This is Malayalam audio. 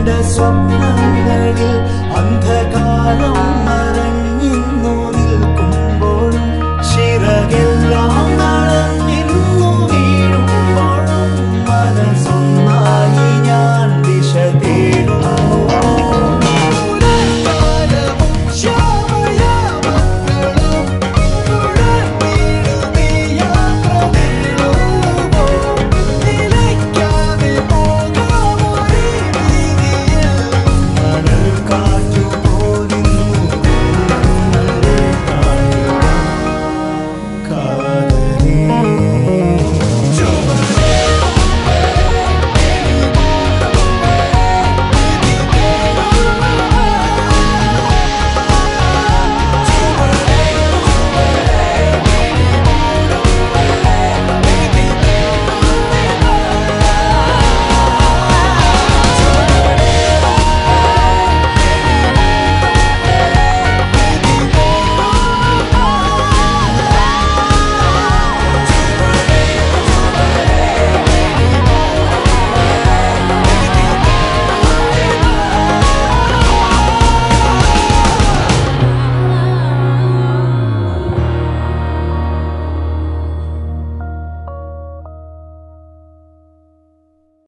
കണ്ട സ്വപ്നങ്ങളിൽ അന്ധകാരം